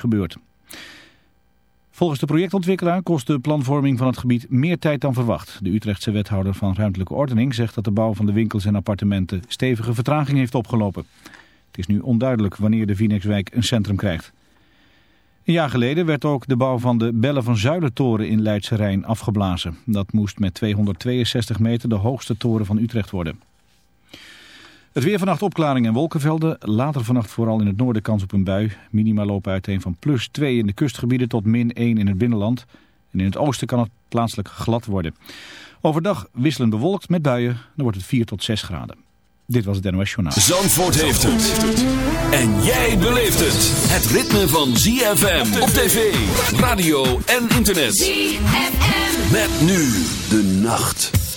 gebeurt. Volgens de projectontwikkelaar kost de planvorming van het gebied meer tijd dan verwacht. De Utrechtse wethouder van ruimtelijke ordening zegt dat de bouw van de winkels en appartementen stevige vertraging heeft opgelopen. Het is nu onduidelijk wanneer de Vinexwijk een centrum krijgt. Een jaar geleden werd ook de bouw van de Bellen van Zuidertoren in Leidse Rijn afgeblazen. Dat moest met 262 meter de hoogste toren van Utrecht worden. Het weer vannacht opklaring en wolkenvelden. Later vannacht vooral in het noorden kans op een bui. Minima lopen uiteen van plus 2 in de kustgebieden tot min 1 in het binnenland. En in het oosten kan het plaatselijk glad worden. Overdag wisselend bewolkt met buien. Dan wordt het 4 tot 6 graden. Dit was het NOS Journaal. Zandvoort heeft het. En jij beleeft het. Het ritme van ZFM op tv, radio en internet. ZFM. Met nu de nacht.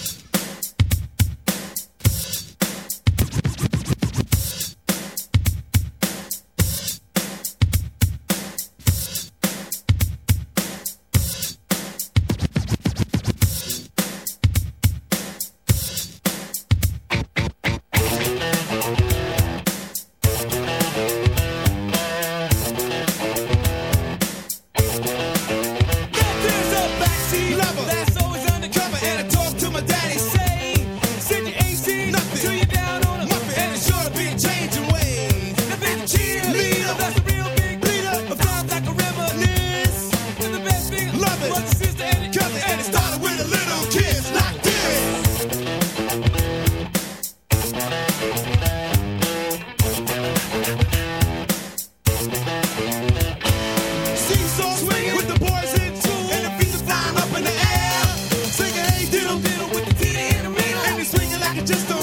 just don't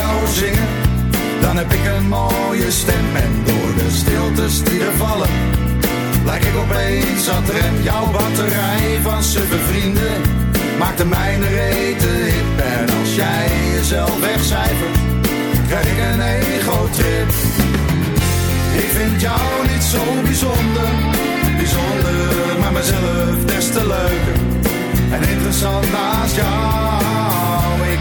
jou zingen, dan heb ik een mooie stem. En door de stiltes die er vallen, lijk ik opeens dat rem. Jouw batterij van suffe vrienden maakt de mijne hip. En als jij jezelf wegcijfert, krijg ik een ego-trip. Ik vind jou niet zo bijzonder, bijzonder, maar mezelf des te leuker. En interessant naast jou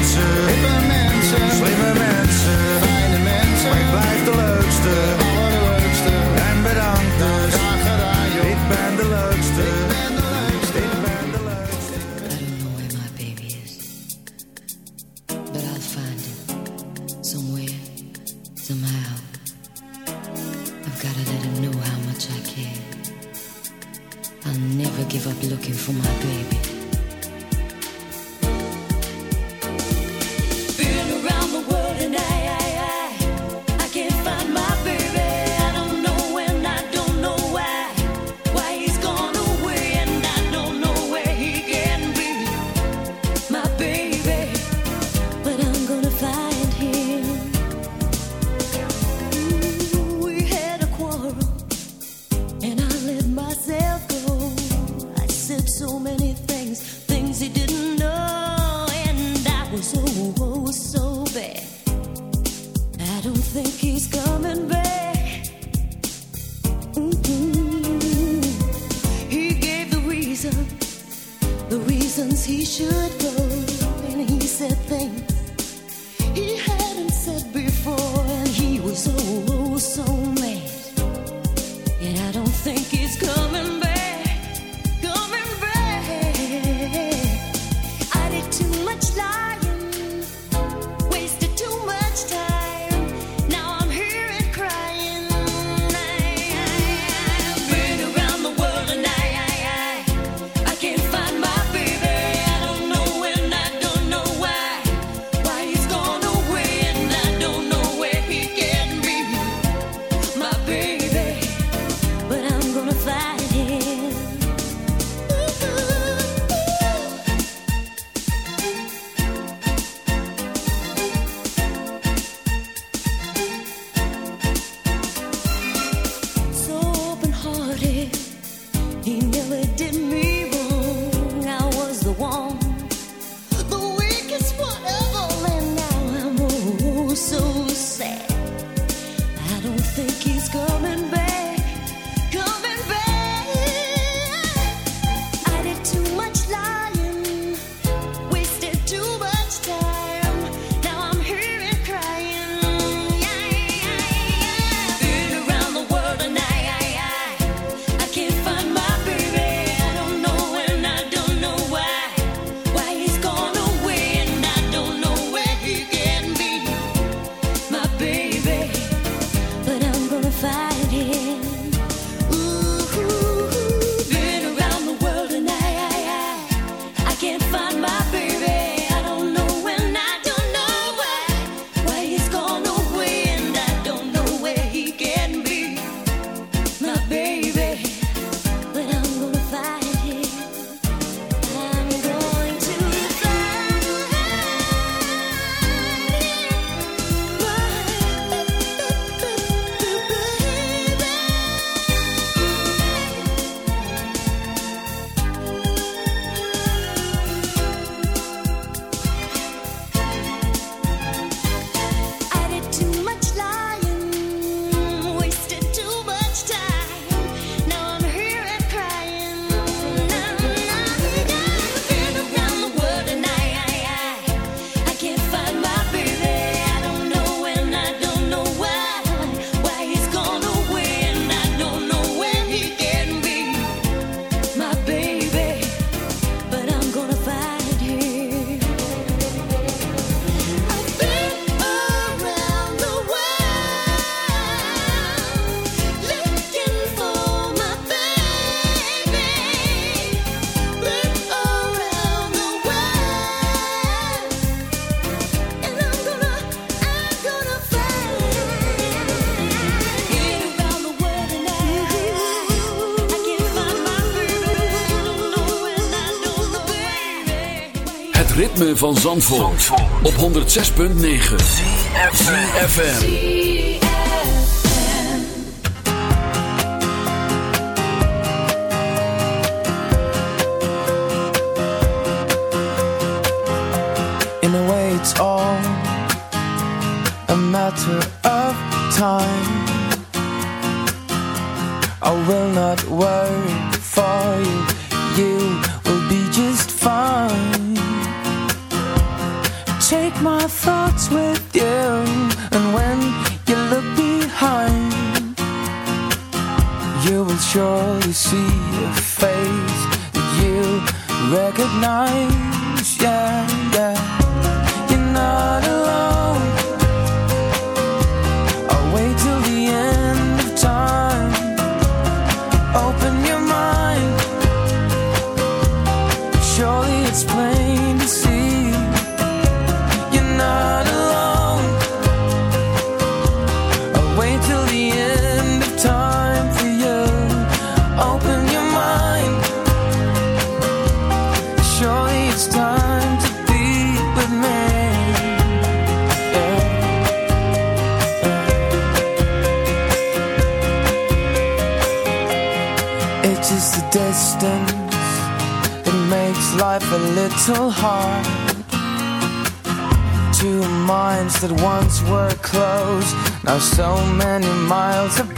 mensen, hippe mensen, slimme mensen, fijne mensen. Maar ik blijf de leukste, van Zandvoort, Zandvoort. op 106.9 CFFM In a way it's all a matter of Are so many miles apart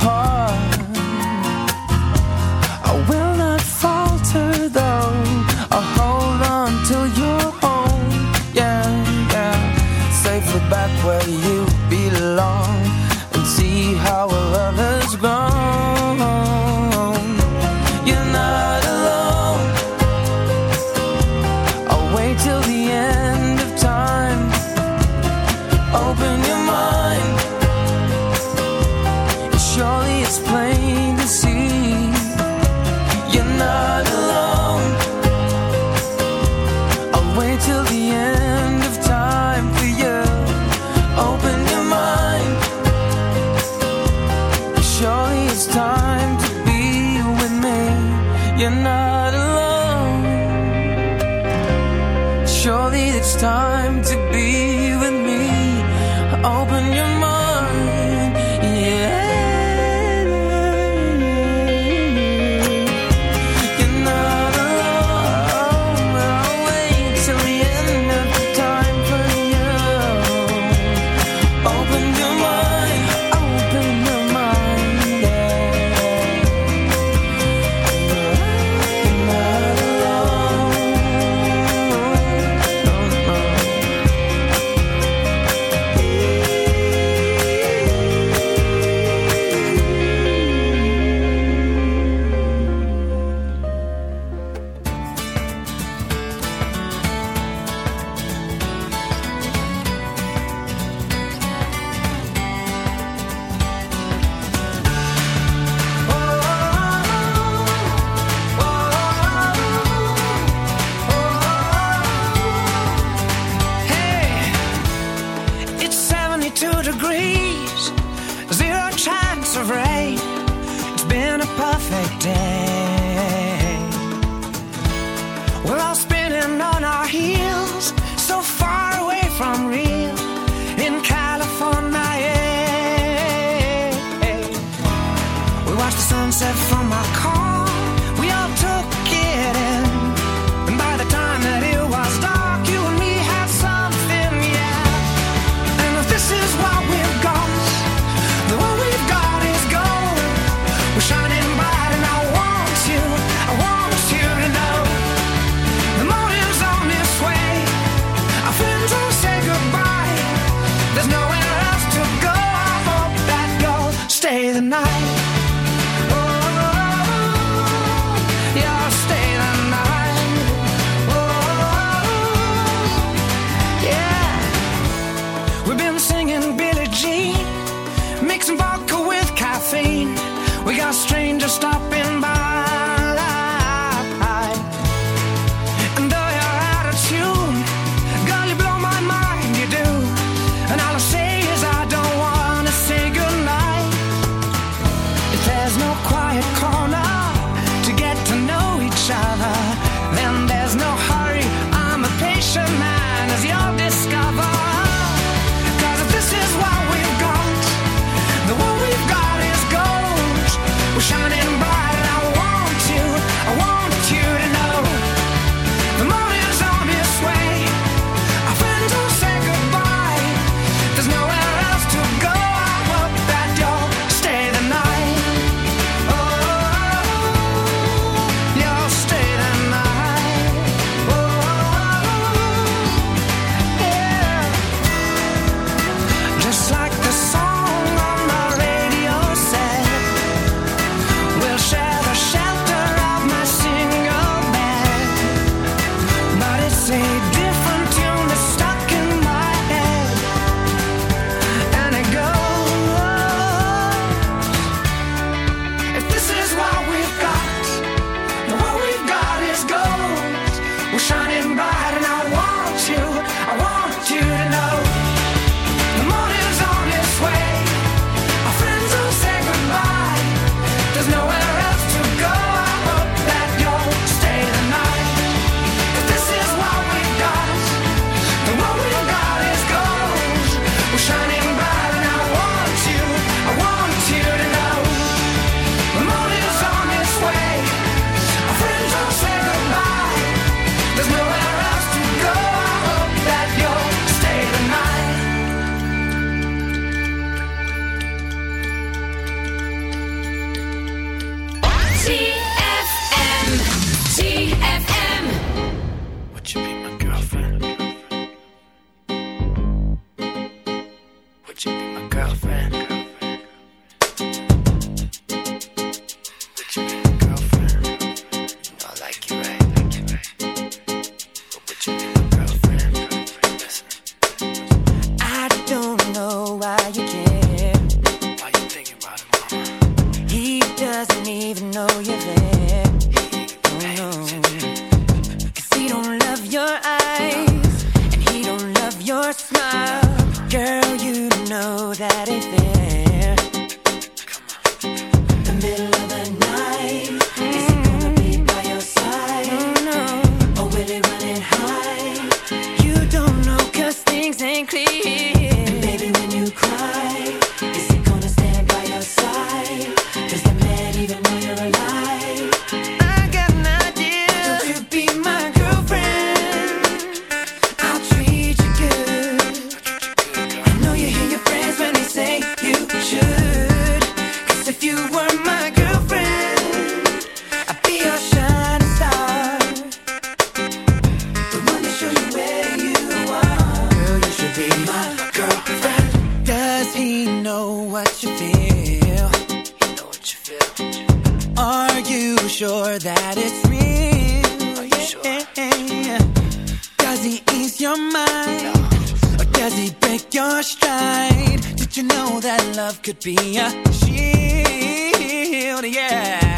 Did you know that love could be a shield? Yeah.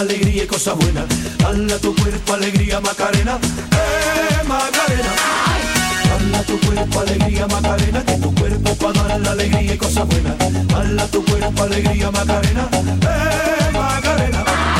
Alegría y cosas buenas. Dale a tu cuerpo alegría Macarena, eh Macarena. Dale a tu cuerpo alegría Macarena, que tu cuerpo para dar la alegría y cosas buenas. Dale a tu cuerpo alegría Macarena, eh Macarena.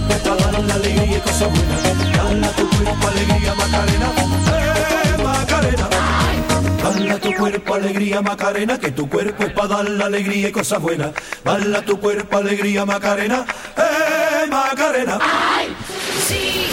dar la alegría y cosas buenas. Dale a tu cuerpo alegría Macarena, eh Macarena. Dale a tu cuerpo alegría Macarena, que tu cuerpo es para dar la alegría y cosas buenas. Dale a tu cuerpo alegría Macarena, eh Macarena. Perfect binding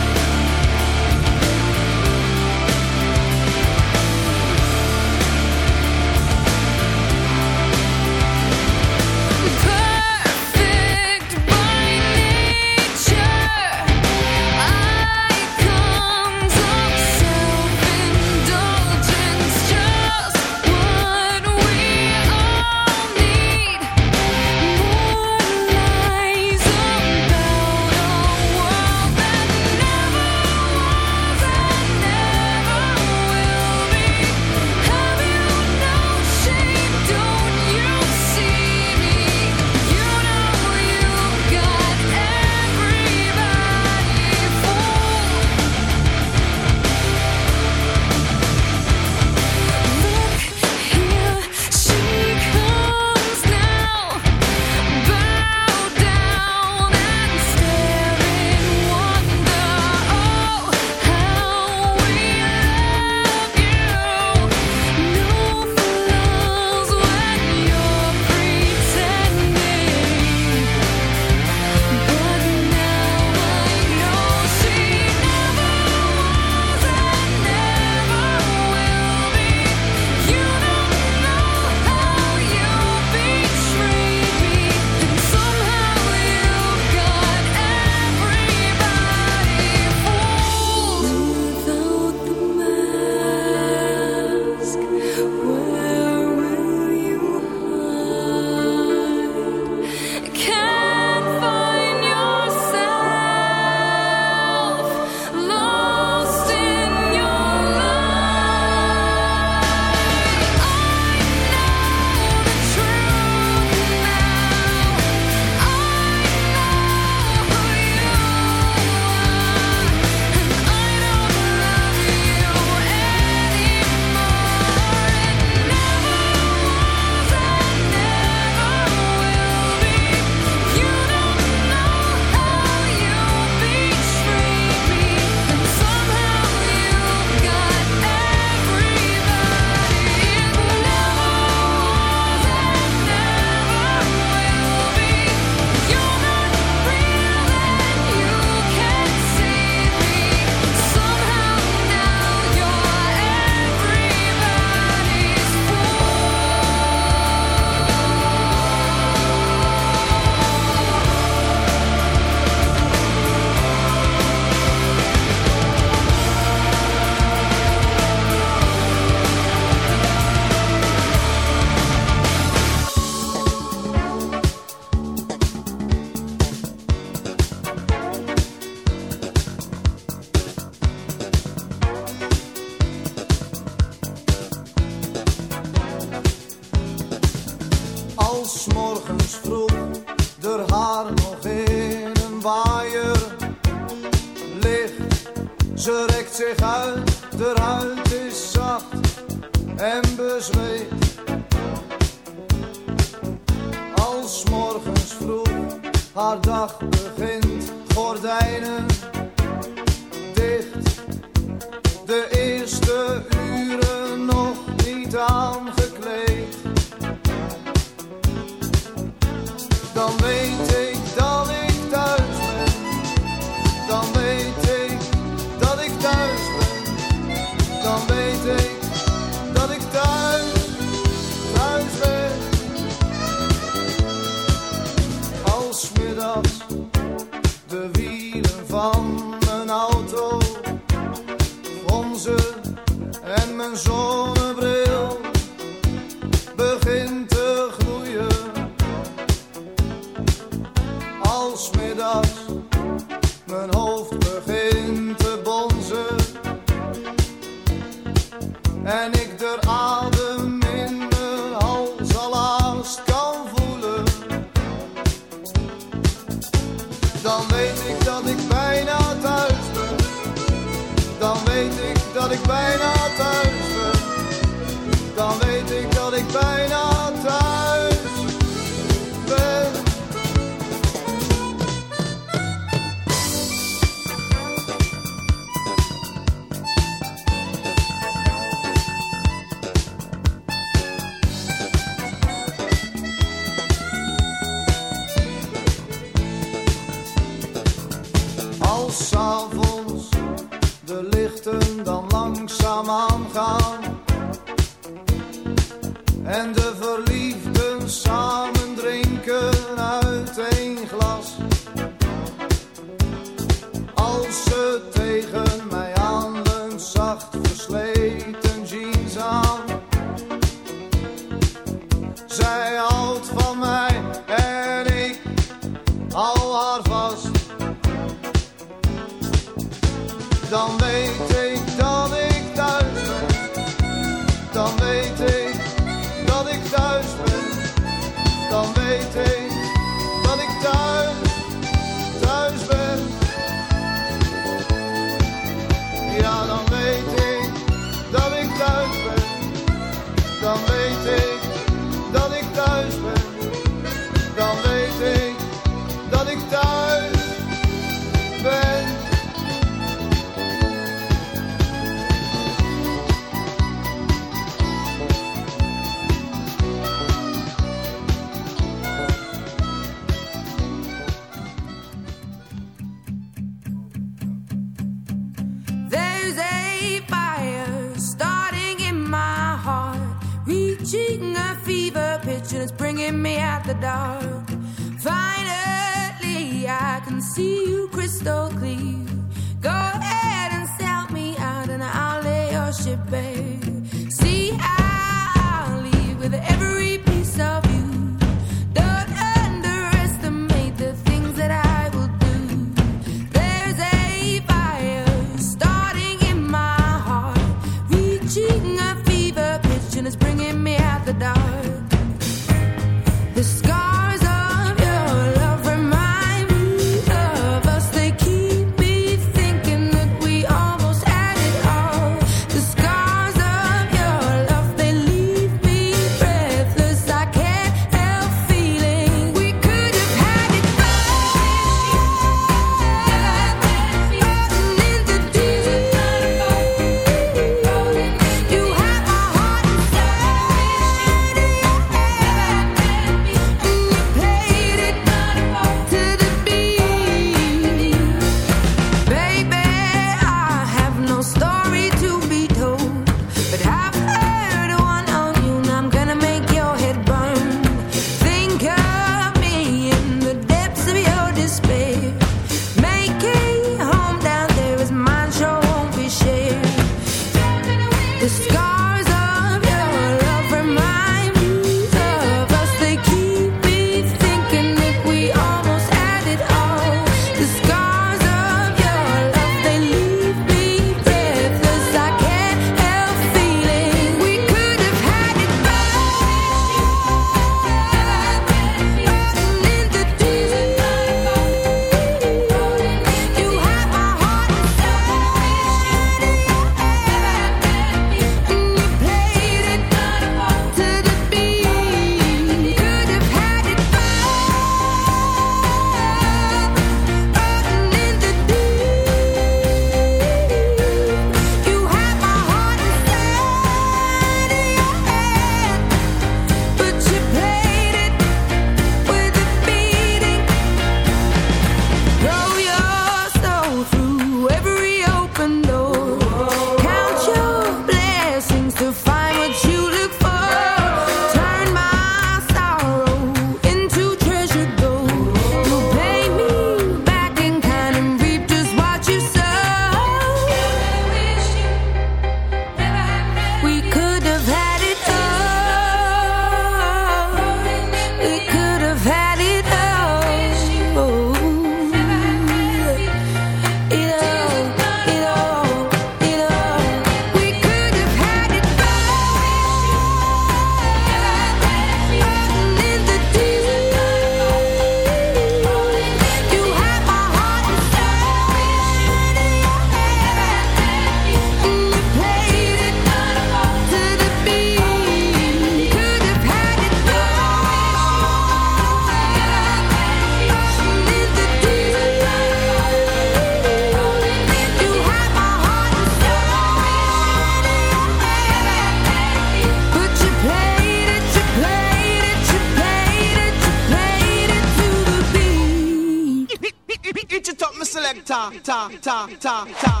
ta ta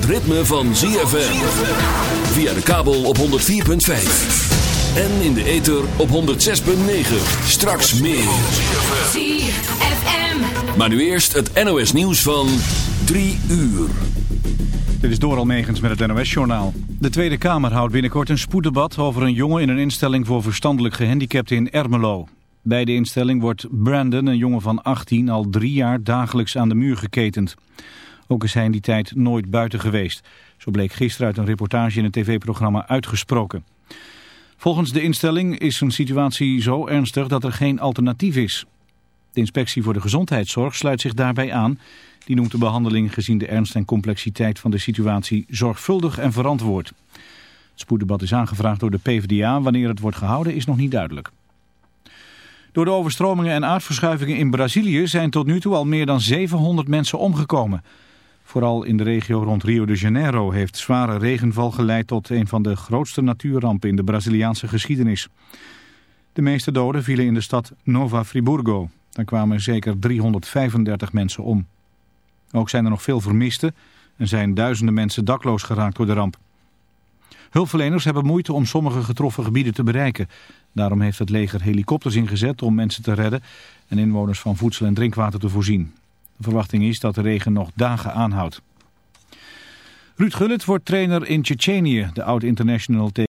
het ritme van ZFM. Via de kabel op 104.5. En in de ether op 106.9. Straks meer. ZFM. Maar nu eerst het NOS nieuws van 3 uur. Dit is Doral Megens met het NOS-journaal. De Tweede Kamer houdt binnenkort een spoeddebat over een jongen in een instelling voor verstandelijk gehandicapten in Ermelo. Bij de instelling wordt Brandon, een jongen van 18, al drie jaar dagelijks aan de muur geketend. Ook is hij in die tijd nooit buiten geweest. Zo bleek gisteren uit een reportage in het tv-programma Uitgesproken. Volgens de instelling is een situatie zo ernstig dat er geen alternatief is. De inspectie voor de gezondheidszorg sluit zich daarbij aan. Die noemt de behandeling gezien de ernst en complexiteit van de situatie zorgvuldig en verantwoord. Het spoeddebat is aangevraagd door de PvdA. Wanneer het wordt gehouden is nog niet duidelijk. Door de overstromingen en aardverschuivingen in Brazilië zijn tot nu toe al meer dan 700 mensen omgekomen. Vooral in de regio rond Rio de Janeiro heeft zware regenval geleid tot een van de grootste natuurrampen in de Braziliaanse geschiedenis. De meeste doden vielen in de stad Nova Friburgo. Daar kwamen zeker 335 mensen om. Ook zijn er nog veel vermisten en zijn duizenden mensen dakloos geraakt door de ramp. Hulpverleners hebben moeite om sommige getroffen gebieden te bereiken. Daarom heeft het leger helikopters ingezet om mensen te redden en inwoners van voedsel en drinkwater te voorzien. De verwachting is dat de regen nog dagen aanhoudt. Ruud Gullit wordt trainer in Tsjetsjenië. De oud-international